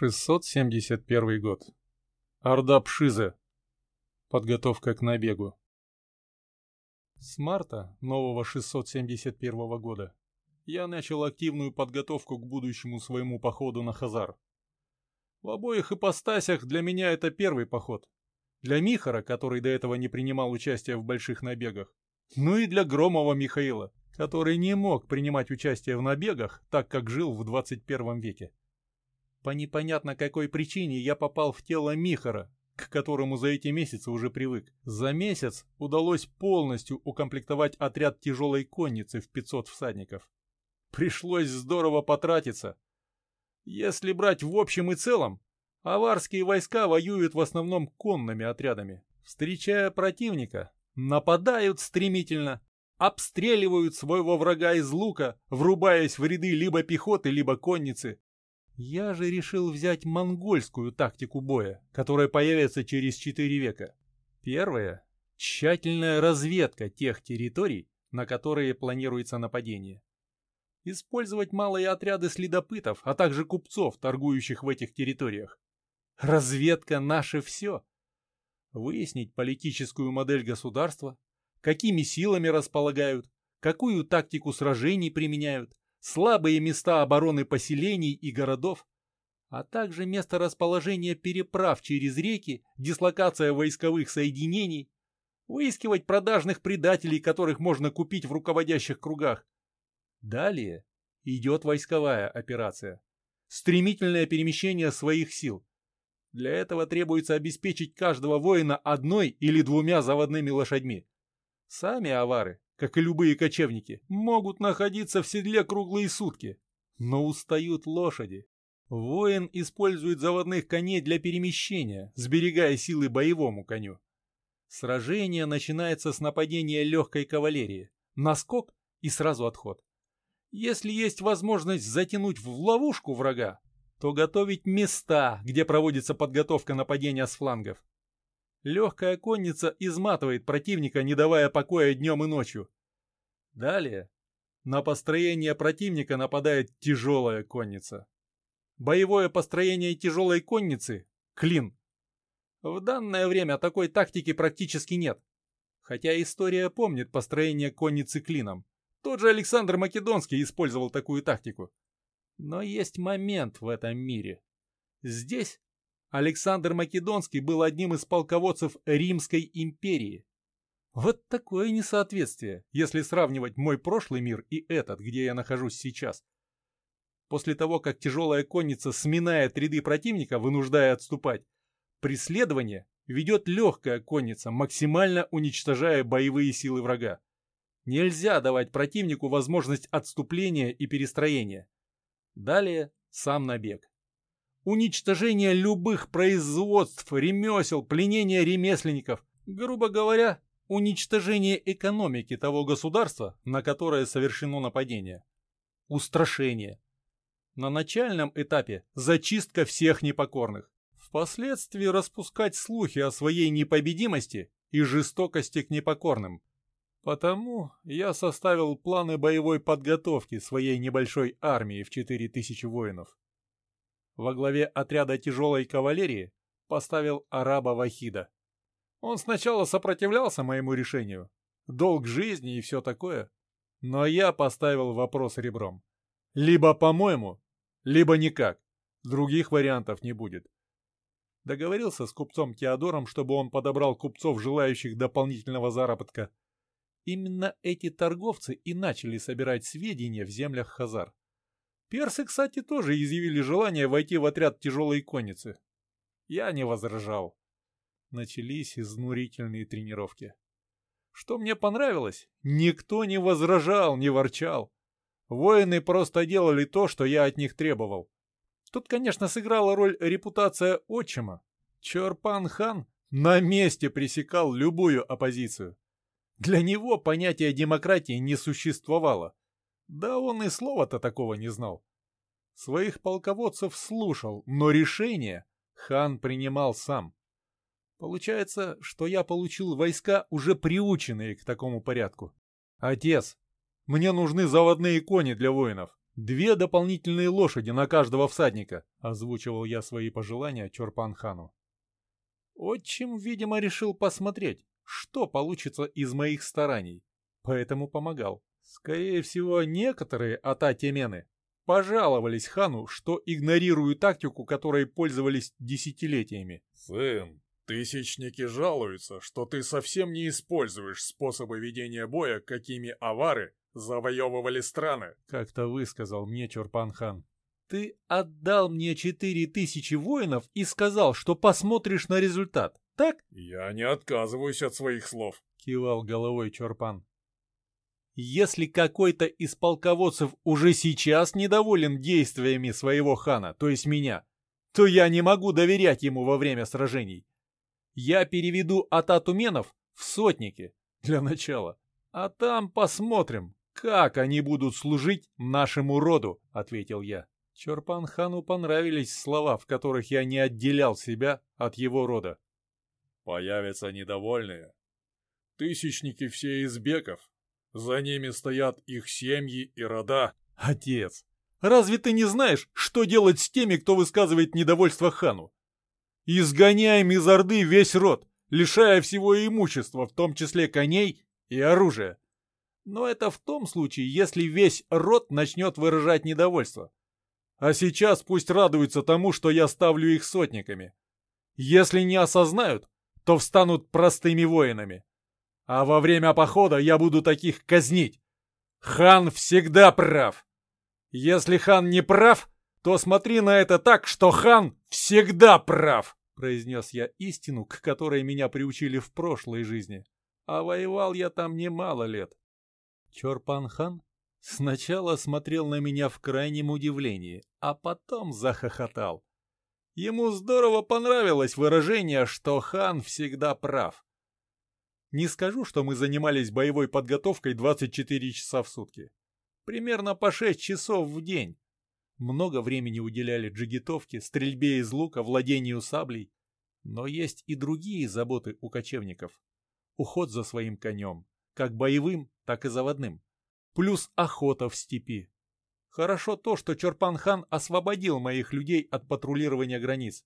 671 год. Орда Пшиза. Подготовка к набегу. С марта нового 671 года я начал активную подготовку к будущему своему походу на Хазар. В обоих ипостасях для меня это первый поход. Для Михара, который до этого не принимал участия в больших набегах. Ну и для Громова Михаила, который не мог принимать участие в набегах, так как жил в 21 веке. По непонятно какой причине я попал в тело Михара, к которому за эти месяцы уже привык. За месяц удалось полностью укомплектовать отряд тяжелой конницы в 500 всадников. Пришлось здорово потратиться. Если брать в общем и целом, аварские войска воюют в основном конными отрядами. Встречая противника, нападают стремительно, обстреливают своего врага из лука, врубаясь в ряды либо пехоты, либо конницы, я же решил взять монгольскую тактику боя, которая появится через четыре века. Первое – тщательная разведка тех территорий, на которые планируется нападение. Использовать малые отряды следопытов, а также купцов, торгующих в этих территориях. Разведка – наше все. Выяснить политическую модель государства, какими силами располагают, какую тактику сражений применяют, слабые места обороны поселений и городов, а также место расположения переправ через реки, дислокация войсковых соединений, выискивать продажных предателей, которых можно купить в руководящих кругах. Далее идет войсковая операция. Стремительное перемещение своих сил. Для этого требуется обеспечить каждого воина одной или двумя заводными лошадьми. Сами авары как и любые кочевники, могут находиться в седле круглые сутки. Но устают лошади. Воин использует заводных коней для перемещения, сберегая силы боевому коню. Сражение начинается с нападения легкой кавалерии. Наскок и сразу отход. Если есть возможность затянуть в ловушку врага, то готовить места, где проводится подготовка нападения с флангов. Легкая конница изматывает противника, не давая покоя днем и ночью. Далее на построение противника нападает тяжелая конница. Боевое построение тяжелой конницы – клин. В данное время такой тактики практически нет. Хотя история помнит построение конницы клином. Тот же Александр Македонский использовал такую тактику. Но есть момент в этом мире. Здесь Александр Македонский был одним из полководцев Римской империи. Вот такое несоответствие, если сравнивать мой прошлый мир и этот, где я нахожусь сейчас. После того, как тяжелая конница сминает ряды противника, вынуждая отступать, преследование ведет легкая конница, максимально уничтожая боевые силы врага. Нельзя давать противнику возможность отступления и перестроения. Далее сам набег. Уничтожение любых производств, ремесел, пленение ремесленников. Грубо говоря, уничтожение экономики того государства, на которое совершено нападение. Устрашение. На начальном этапе зачистка всех непокорных. Впоследствии распускать слухи о своей непобедимости и жестокости к непокорным. Потому я составил планы боевой подготовки своей небольшой армии в 4000 воинов во главе отряда тяжелой кавалерии поставил араба Вахида. Он сначала сопротивлялся моему решению. Долг жизни и все такое. Но я поставил вопрос ребром. Либо по-моему, либо никак. Других вариантов не будет. Договорился с купцом Теодором, чтобы он подобрал купцов, желающих дополнительного заработка. Именно эти торговцы и начали собирать сведения в землях Хазар. Персы, кстати, тоже изъявили желание войти в отряд тяжелой конницы. Я не возражал. Начались изнурительные тренировки. Что мне понравилось? Никто не возражал, не ворчал. Воины просто делали то, что я от них требовал. Тут, конечно, сыграла роль репутация отчима. Чорпан-хан на месте пресекал любую оппозицию. Для него понятия демократии не существовало. Да он и слова-то такого не знал. Своих полководцев слушал, но решение хан принимал сам. Получается, что я получил войска, уже приученные к такому порядку. Отец, мне нужны заводные кони для воинов. Две дополнительные лошади на каждого всадника, озвучивал я свои пожелания Чорпан-хану. Отчим, видимо, решил посмотреть, что получится из моих стараний, поэтому помогал. Скорее всего, некоторые ататемены пожаловались хану, что игнорируют тактику, которой пользовались десятилетиями. «Сын, тысячники жалуются, что ты совсем не используешь способы ведения боя, какими авары завоевывали страны», — как-то высказал мне Чурпан-хан. «Ты отдал мне четыре тысячи воинов и сказал, что посмотришь на результат, так?» «Я не отказываюсь от своих слов», — кивал головой Чорпан. Если какой-то из полководцев уже сейчас недоволен действиями своего хана, то есть меня, то я не могу доверять ему во время сражений. Я переведу ататуменов в сотники для начала, а там посмотрим, как они будут служить нашему роду, ответил я. Чорпан-хану понравились слова, в которых я не отделял себя от его рода. Появятся недовольные. Тысячники все из беков, за ними стоят их семьи и рода. Отец, разве ты не знаешь, что делать с теми, кто высказывает недовольство хану? Изгоняем из Орды весь род, лишая всего имущества, в том числе коней и оружия. Но это в том случае, если весь род начнет выражать недовольство. А сейчас пусть радуются тому, что я ставлю их сотниками. Если не осознают, то встанут простыми воинами. А во время похода я буду таких казнить. Хан всегда прав. Если хан не прав, то смотри на это так, что хан всегда прав, произнес я истину, к которой меня приучили в прошлой жизни. А воевал я там немало лет. Чорпан-хан сначала смотрел на меня в крайнем удивлении, а потом захохотал. Ему здорово понравилось выражение, что хан всегда прав. Не скажу, что мы занимались боевой подготовкой 24 часа в сутки. Примерно по 6 часов в день. Много времени уделяли джигитовке, стрельбе из лука, владению саблей. Но есть и другие заботы у кочевников. Уход за своим конем, как боевым, так и заводным. Плюс охота в степи. Хорошо то, что Чорпан-хан освободил моих людей от патрулирования границ.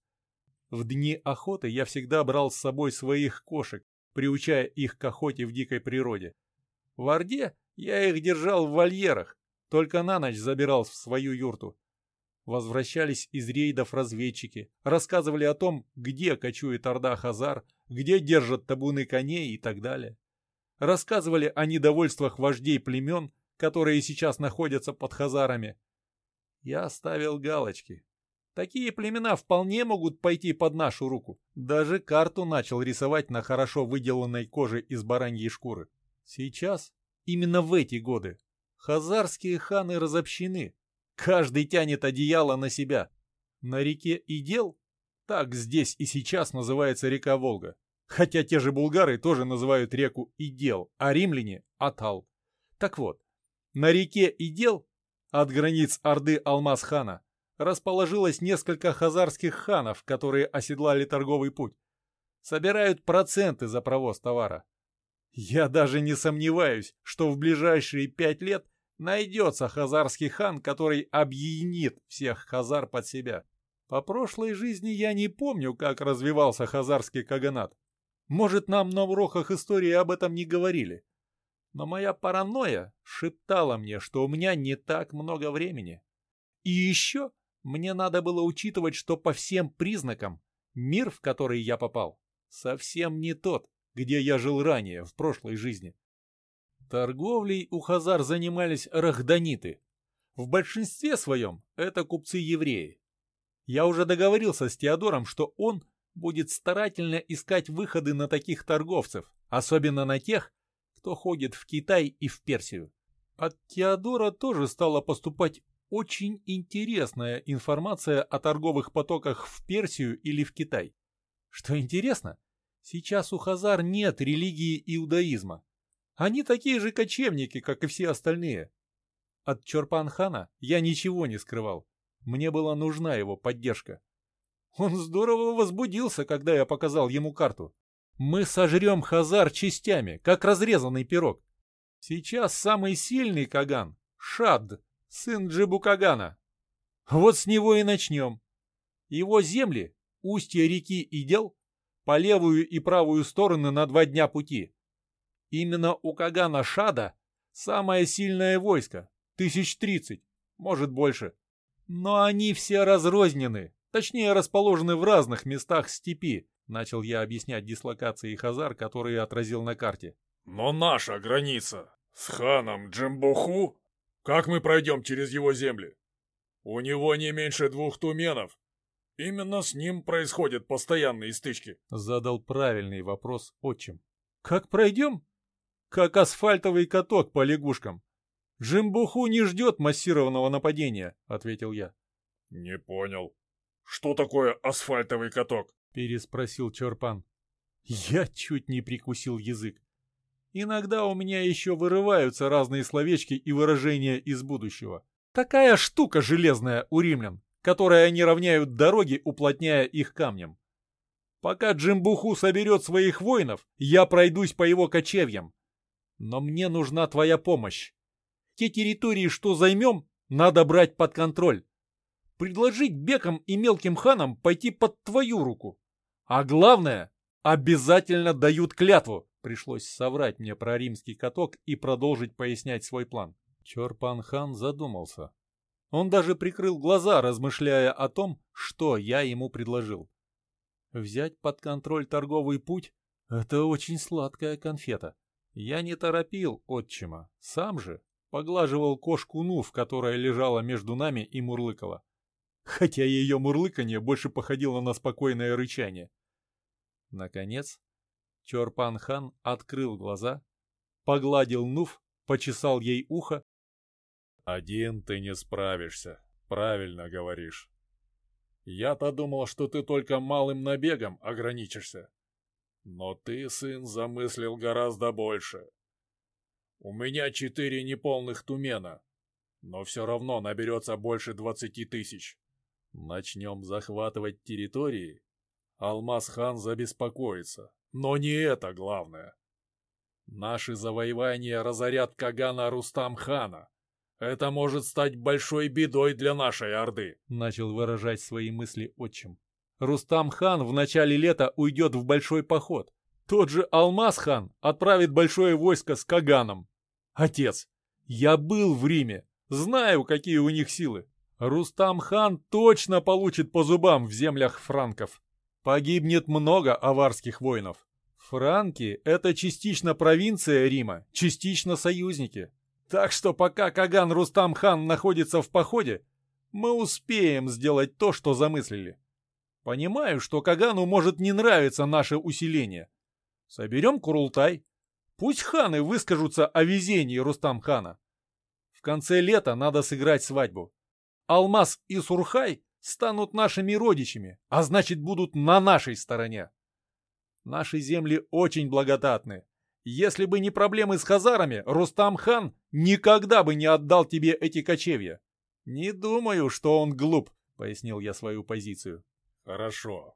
В дни охоты я всегда брал с собой своих кошек, приучая их к охоте в дикой природе. В Орде я их держал в вольерах, только на ночь забирал в свою юрту. Возвращались из рейдов разведчики, рассказывали о том, где кочует Орда Хазар, где держат табуны коней и так далее. Рассказывали о недовольствах вождей племен, которые сейчас находятся под Хазарами. Я ставил галочки, Такие племена вполне могут пойти под нашу руку. Даже карту начал рисовать на хорошо выделанной коже из бараньей шкуры. Сейчас, именно в эти годы, хазарские ханы разобщены. Каждый тянет одеяло на себя. На реке Идел, так здесь и сейчас называется река Волга. Хотя те же булгары тоже называют реку Идел, а римляне – Атал. Так вот, на реке Идел, от границ Орды Алмаз-хана, расположилось несколько хазарских ханов, которые оседлали торговый путь. Собирают проценты за провоз товара. Я даже не сомневаюсь, что в ближайшие пять лет найдется хазарский хан, который объединит всех хазар под себя. По прошлой жизни я не помню, как развивался хазарский каганат. Может, нам на уроках истории об этом не говорили. Но моя паранойя шептала мне, что у меня не так много времени. И еще мне надо было учитывать, что по всем признакам мир, в который я попал, совсем не тот, где я жил ранее, в прошлой жизни. Торговлей у хазар занимались рахданиты. В большинстве своем это купцы-евреи. Я уже договорился с Теодором, что он будет старательно искать выходы на таких торговцев, особенно на тех, кто ходит в Китай и в Персию. От Теодора тоже стало поступать очень интересная информация о торговых потоках в Персию или в Китай. Что интересно, сейчас у хазар нет религии иудаизма. Они такие же кочевники, как и все остальные. От Чорпан-хана я ничего не скрывал. Мне была нужна его поддержка. Он здорово возбудился, когда я показал ему карту. Мы сожрем хазар частями, как разрезанный пирог. Сейчас самый сильный Каган — Шад, сын Джибукагана. Вот с него и начнем. Его земли, устье реки Идел, по левую и правую стороны на два дня пути. Именно у Кагана Шада самое сильное войско, тысяч тридцать, может больше. Но они все разрознены, точнее расположены в разных местах степи, начал я объяснять дислокации Хазар, которые отразил на карте. Но наша граница с ханом Джимбуху? Как мы пройдем через его земли? У него не меньше двух туменов. Именно с ним происходят постоянные стычки. Задал правильный вопрос отчим. Как пройдем? Как асфальтовый каток по лягушкам. Джимбуху не ждет массированного нападения, ответил я. Не понял. Что такое асфальтовый каток? Переспросил Чорпан. Я чуть не прикусил язык. Иногда у меня еще вырываются разные словечки и выражения из будущего. Такая штука железная у римлян, которой они равняют дороги, уплотняя их камнем. Пока Джимбуху соберет своих воинов, я пройдусь по его кочевьям. Но мне нужна твоя помощь. Те территории, что займем, надо брать под контроль. Предложить бекам и мелким ханам пойти под твою руку. А главное, обязательно дают клятву. Пришлось соврать мне про римский каток и продолжить пояснять свой план. Чорпан-хан задумался. Он даже прикрыл глаза, размышляя о том, что я ему предложил. Взять под контроль торговый путь — это очень сладкая конфета. Я не торопил отчима, сам же поглаживал кошку Нув, которая лежала между нами и мурлыкала. Хотя ее мурлыканье больше походило на спокойное рычание. Наконец, Чорпан-хан открыл глаза, погладил Нуф, почесал ей ухо. «Один ты не справишься, правильно говоришь. Я-то думал, что ты только малым набегом ограничишься. Но ты, сын, замыслил гораздо больше. У меня четыре неполных тумена, но все равно наберется больше двадцати тысяч. Начнем захватывать территории, Алмаз-хан забеспокоится. Но не это главное. Наши завоевания разорят Кагана Рустам-хана. Это может стать большой бедой для нашей Орды», — начал выражать свои мысли отчим. «Рустам-хан в начале лета уйдет в большой поход. Тот же Алмаз-хан отправит большое войско с Каганом. Отец, я был в Риме, знаю, какие у них силы. Рустам-хан точно получит по зубам в землях франков. Погибнет много аварских воинов. Франки — это частично провинция Рима, частично союзники. Так что пока Каган Рустам-хан находится в походе, мы успеем сделать то, что замыслили. Понимаю, что Кагану может не нравиться наше усиление. Соберем Курултай. Пусть ханы выскажутся о везении Рустам-хана. В конце лета надо сыграть свадьбу. Алмаз и Сурхай станут нашими родичами, а значит будут на нашей стороне. Наши земли очень благодатны. Если бы не проблемы с хазарами, Рустам-хан никогда бы не отдал тебе эти кочевья. Не думаю, что он глуп, пояснил я свою позицию. Хорошо.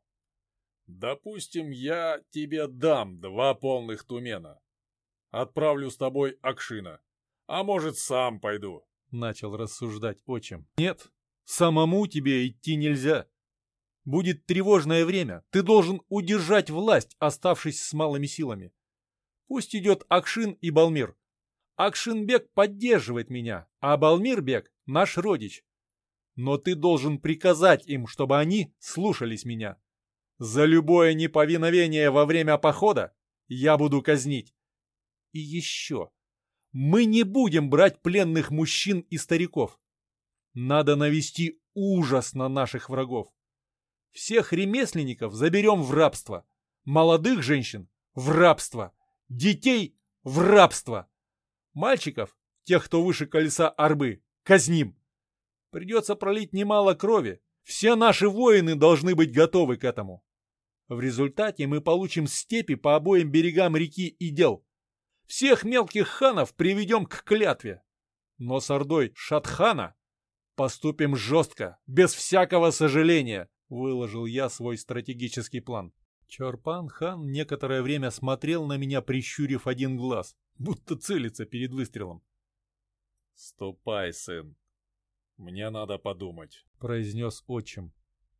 Допустим, я тебе дам два полных тумена. Отправлю с тобой Акшина. А может, сам пойду. Начал рассуждать отчим. Нет, Самому тебе идти нельзя. Будет тревожное время. Ты должен удержать власть, оставшись с малыми силами. Пусть идет Акшин и Балмир. Акшинбек поддерживает меня, а Балмирбек — наш родич. Но ты должен приказать им, чтобы они слушались меня. За любое неповиновение во время похода я буду казнить. И еще. Мы не будем брать пленных мужчин и стариков. Надо навести ужас на наших врагов. Всех ремесленников заберем в рабство. Молодых женщин – в рабство. Детей – в рабство. Мальчиков, тех, кто выше колеса арбы, казним. Придется пролить немало крови. Все наши воины должны быть готовы к этому. В результате мы получим степи по обоим берегам реки Идел. Всех мелких ханов приведем к клятве. Но с ордой Шатхана Поступим жестко, без всякого сожаления, выложил я свой стратегический план. Чорпан хан некоторое время смотрел на меня, прищурив один глаз, будто целится перед выстрелом. «Ступай, сын. Мне надо подумать», — произнес отчим.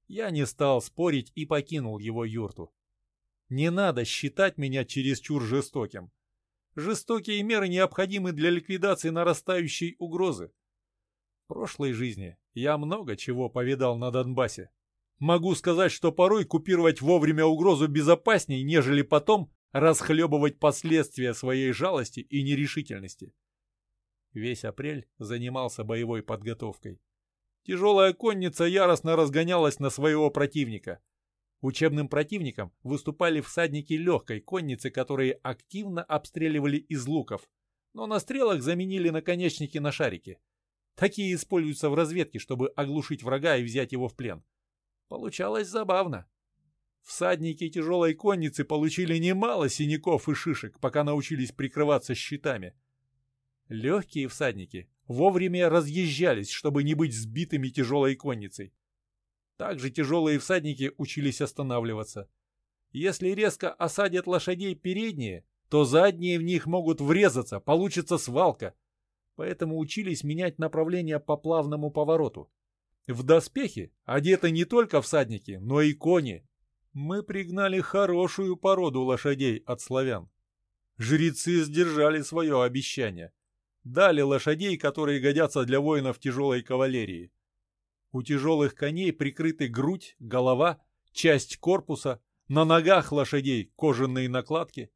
Я не стал спорить и покинул его юрту. Не надо считать меня чересчур жестоким. Жестокие меры необходимы для ликвидации нарастающей угрозы. Прошлой жизни я много чего повидал на Донбассе. Могу сказать, что порой купировать вовремя угрозу безопасней, нежели потом расхлебывать последствия своей жалости и нерешительности. Весь апрель занимался боевой подготовкой. Тяжелая конница яростно разгонялась на своего противника. Учебным противником выступали всадники легкой конницы, которые активно обстреливали из луков, но на стрелах заменили наконечники на шарики. Такие используются в разведке, чтобы оглушить врага и взять его в плен. Получалось забавно. Всадники тяжелой конницы получили немало синяков и шишек, пока научились прикрываться щитами. Легкие всадники вовремя разъезжались, чтобы не быть сбитыми тяжелой конницей. Также тяжелые всадники учились останавливаться. Если резко осадят лошадей передние, то задние в них могут врезаться, получится свалка. Поэтому учились менять направление по плавному повороту. В доспехи одеты не только всадники, но и кони. Мы пригнали хорошую породу лошадей от славян. Жрецы сдержали свое обещание дали лошадей, которые годятся для воинов тяжелой кавалерии. У тяжелых коней прикрыты грудь, голова, часть корпуса, на ногах лошадей кожаные накладки.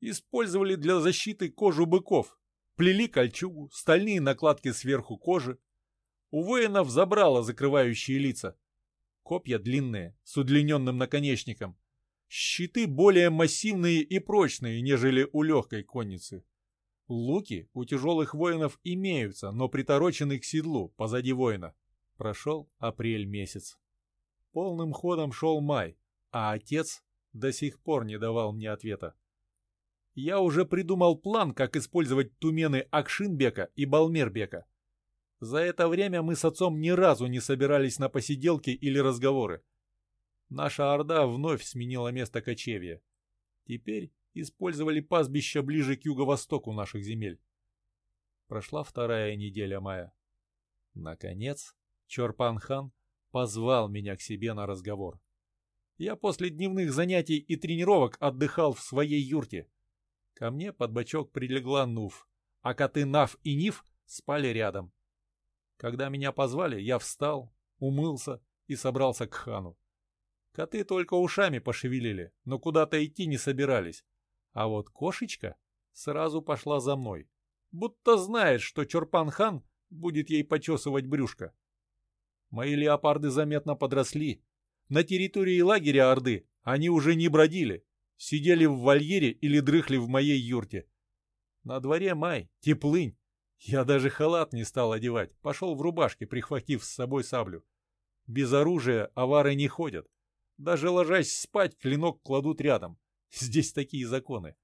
Использовали для защиты кожу быков, плели кольчугу, стальные накладки сверху кожи. У воинов забрало закрывающие лица. Копья длинные, с удлиненным наконечником. Щиты более массивные и прочные, нежели у легкой конницы. Луки у тяжелых воинов имеются, но приторочены к седлу, позади воина. Прошел апрель месяц. Полным ходом шел май, а отец до сих пор не давал мне ответа. Я уже придумал план, как использовать тумены Акшинбека и Балмербека. За это время мы с отцом ни разу не собирались на посиделки или разговоры. Наша орда вновь сменила место кочевья. Теперь использовали пастбища ближе к юго-востоку наших земель. Прошла вторая неделя мая. Наконец, Чорпан-хан позвал меня к себе на разговор. Я после дневных занятий и тренировок отдыхал в своей юрте. Ко мне под бочок прилегла Нуф, а коты Нав и Ниф спали рядом. Когда меня позвали, я встал, умылся и собрался к хану. Коты только ушами пошевелили, но куда-то идти не собирались, а вот кошечка сразу пошла за мной, будто знает, что Чорпан-хан будет ей почесывать брюшко. Мои леопарды заметно подросли. На территории лагеря Орды они уже не бродили, сидели в вольере или дрыхли в моей юрте. На дворе май, теплынь. Я даже халат не стал одевать, пошел в рубашке, прихватив с собой саблю. Без оружия авары не ходят. Даже ложась спать, клинок кладут рядом. Здесь такие законы.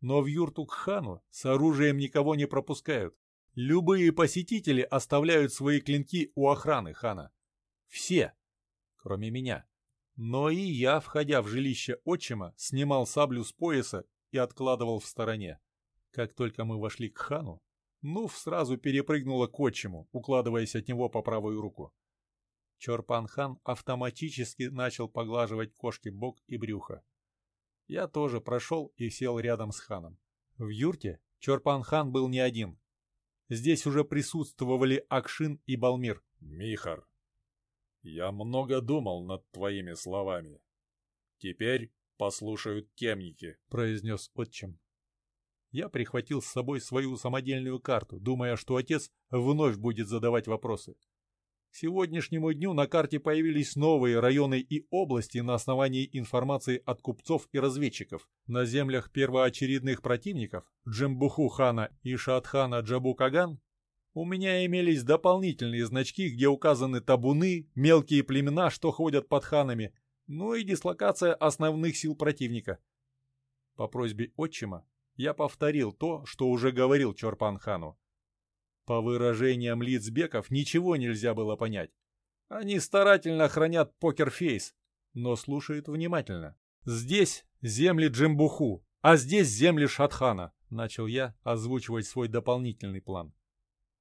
Но в юрту к хану с оружием никого не пропускают. Любые посетители оставляют свои клинки у охраны хана. Все, кроме меня. Но и я, входя в жилище отчима, снимал саблю с пояса и откладывал в стороне. Как только мы вошли к хану, Нуф сразу перепрыгнула к отчиму, укладываясь от него по правую руку. Чорпан-хан автоматически начал поглаживать кошке бок и брюхо. Я тоже прошел и сел рядом с ханом. В юрте Чорпан-хан был не один. Здесь уже присутствовали Акшин и Балмир. «Михар, я много думал над твоими словами. Теперь послушают темники», — произнес отчим. Я прихватил с собой свою самодельную карту, думая, что отец вновь будет задавать вопросы. К сегодняшнему дню на карте появились новые районы и области на основании информации от купцов и разведчиков. На землях первоочередных противников Джембуху хана и Шатхана Джабу Каган у меня имелись дополнительные значки, где указаны табуны, мелкие племена, что ходят под ханами, ну и дислокация основных сил противника. По просьбе отчима я повторил то, что уже говорил Чорпан хану. По выражениям лиц беков ничего нельзя было понять. Они старательно хранят покерфейс, но слушают внимательно. «Здесь земли Джимбуху, а здесь земли Шатхана», — начал я озвучивать свой дополнительный план.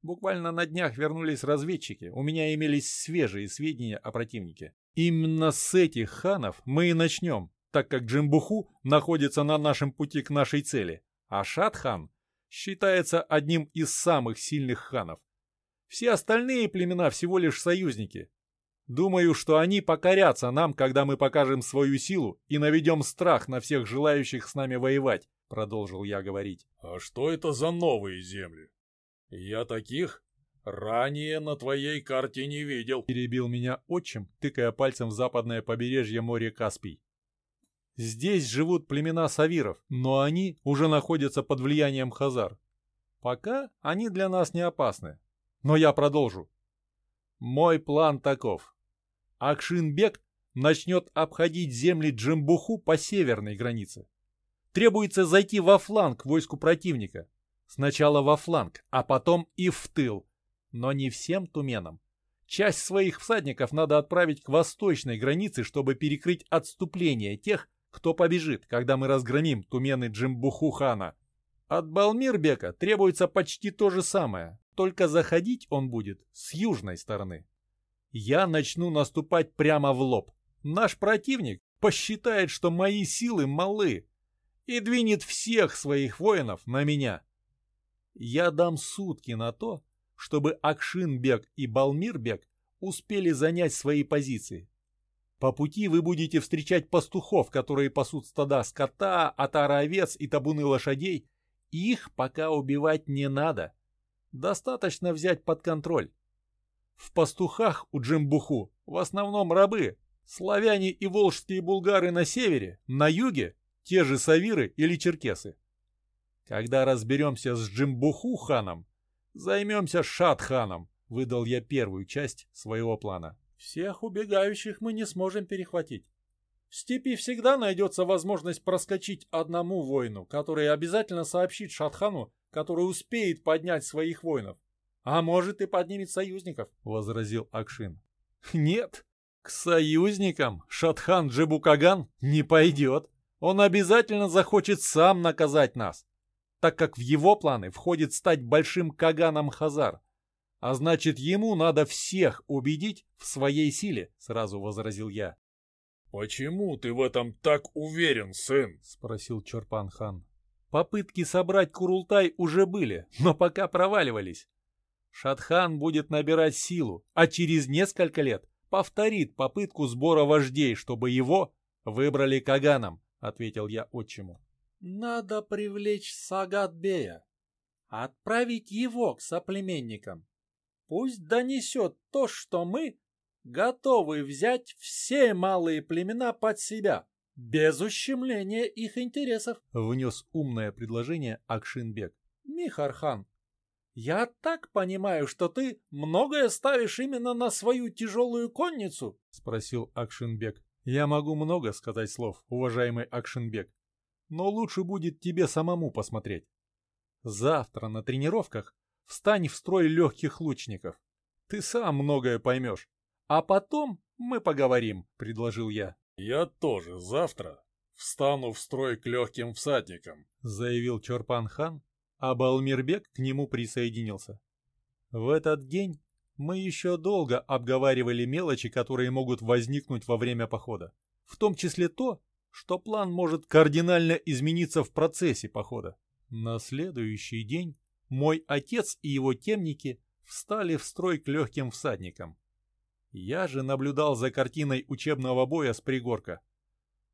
Буквально на днях вернулись разведчики, у меня имелись свежие сведения о противнике. Именно с этих ханов мы и начнем, так как Джимбуху находится на нашем пути к нашей цели, а Шатхан считается одним из самых сильных ханов. Все остальные племена всего лишь союзники. Думаю, что они покорятся нам, когда мы покажем свою силу и наведем страх на всех желающих с нами воевать, продолжил я говорить. А что это за новые земли? «Я таких ранее на твоей карте не видел», — перебил меня отчим, тыкая пальцем в западное побережье моря Каспий. «Здесь живут племена савиров, но они уже находятся под влиянием хазар. Пока они для нас не опасны. Но я продолжу. Мой план таков. Акшинбек начнет обходить земли Джимбуху по северной границе. Требуется зайти во фланг войску противника, Сначала во фланг, а потом и в тыл. Но не всем туменам. Часть своих всадников надо отправить к восточной границе, чтобы перекрыть отступление тех, кто побежит, когда мы разгромим тумены Джимбуху-хана. От Балмирбека требуется почти то же самое, только заходить он будет с южной стороны. Я начну наступать прямо в лоб. Наш противник посчитает, что мои силы малы и двинет всех своих воинов на меня. Я дам сутки на то, чтобы Акшинбек и Балмирбек успели занять свои позиции. По пути вы будете встречать пастухов, которые пасут стада скота, отара овец и табуны лошадей. Их пока убивать не надо. Достаточно взять под контроль. В пастухах у Джимбуху в основном рабы. Славяне и волжские булгары на севере, на юге те же савиры или черкесы. Когда разберемся с Джимбуху ханом, займемся Шат-ханом, выдал я первую часть своего плана. Всех убегающих мы не сможем перехватить. В степи всегда найдется возможность проскочить одному воину, который обязательно сообщит Шатхану, который успеет поднять своих воинов. А может и поднимет союзников, — возразил Акшин. Нет, к союзникам Шатхан Джебукаган не пойдет. Он обязательно захочет сам наказать нас так как в его планы входит стать большим Каганом Хазар. А значит, ему надо всех убедить в своей силе, сразу возразил я. «Почему ты в этом так уверен, сын?» — спросил Чорпан-хан. Попытки собрать Курултай уже были, но пока проваливались. Шатхан будет набирать силу, а через несколько лет повторит попытку сбора вождей, чтобы его выбрали Каганом, ответил я отчиму. Надо привлечь Сагатбея, отправить его к соплеменникам. Пусть донесет то, что мы готовы взять все малые племена под себя, без ущемления их интересов, — внес умное предложение Акшинбек. Михархан, я так понимаю, что ты многое ставишь именно на свою тяжелую конницу? — спросил Акшинбек. Я могу много сказать слов, уважаемый Акшинбек, но лучше будет тебе самому посмотреть. Завтра на тренировках встань в строй легких лучников. Ты сам многое поймешь. А потом мы поговорим, предложил я. Я тоже завтра встану в строй к легким всадникам, заявил Чорпан-хан, а Балмирбек к нему присоединился. В этот день мы еще долго обговаривали мелочи, которые могут возникнуть во время похода. В том числе то, что план может кардинально измениться в процессе похода. На следующий день мой отец и его темники встали в строй к легким всадникам. Я же наблюдал за картиной учебного боя с пригорка.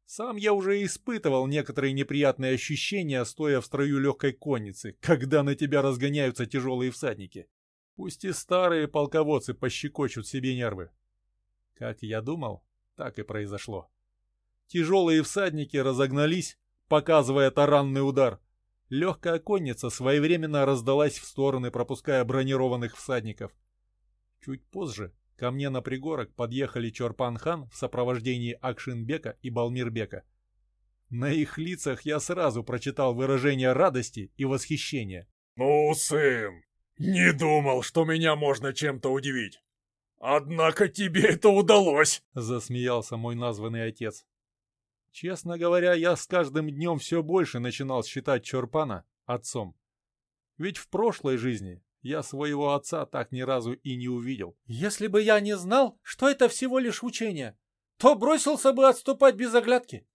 Сам я уже испытывал некоторые неприятные ощущения, стоя в строю легкой конницы, когда на тебя разгоняются тяжелые всадники. Пусть и старые полководцы пощекочут себе нервы. Как я думал, так и произошло. Тяжелые всадники разогнались, показывая таранный удар. Легкая конница своевременно раздалась в стороны, пропуская бронированных всадников. Чуть позже ко мне на пригорок подъехали Чорпан-хан в сопровождении Акшинбека и Балмирбека. На их лицах я сразу прочитал выражение радости и восхищения. «Ну, сын, не думал, что меня можно чем-то удивить. Однако тебе это удалось!» — засмеялся мой названный отец. Честно говоря, я с каждым днем все больше начинал считать Чорпана отцом. Ведь в прошлой жизни Я своего отца так ни разу и не увидел. Если бы я не знал, что это всего лишь учение, то бросился бы отступать без оглядки.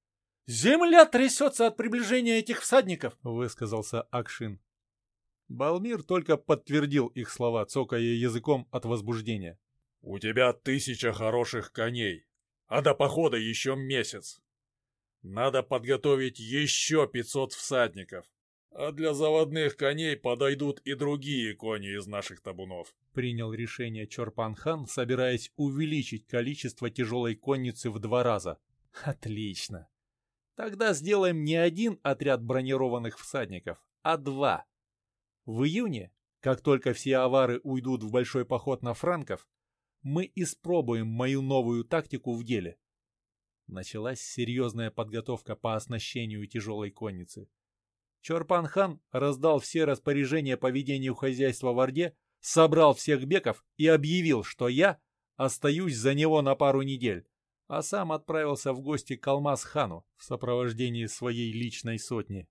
Земля трясется от приближения этих всадников, высказался Акшин. Балмир только подтвердил их слова, цокая языком от возбуждения. «У тебя тысяча хороших коней, а до похода еще месяц. Надо подготовить еще пятьсот всадников, а для заводных коней подойдут и другие кони из наших табунов». Принял решение Чорпан-хан, собираясь увеличить количество тяжелой конницы в два раза. Отлично. Тогда сделаем не один отряд бронированных всадников, а два. В июне, как только все авары уйдут в большой поход на франков, мы испробуем мою новую тактику в деле. Началась серьезная подготовка по оснащению тяжелой конницы. Чорпан-хан раздал все распоряжения по ведению хозяйства в Орде, собрал всех беков и объявил, что я остаюсь за него на пару недель, а сам отправился в гости к Алмаз-хану в сопровождении своей личной сотни.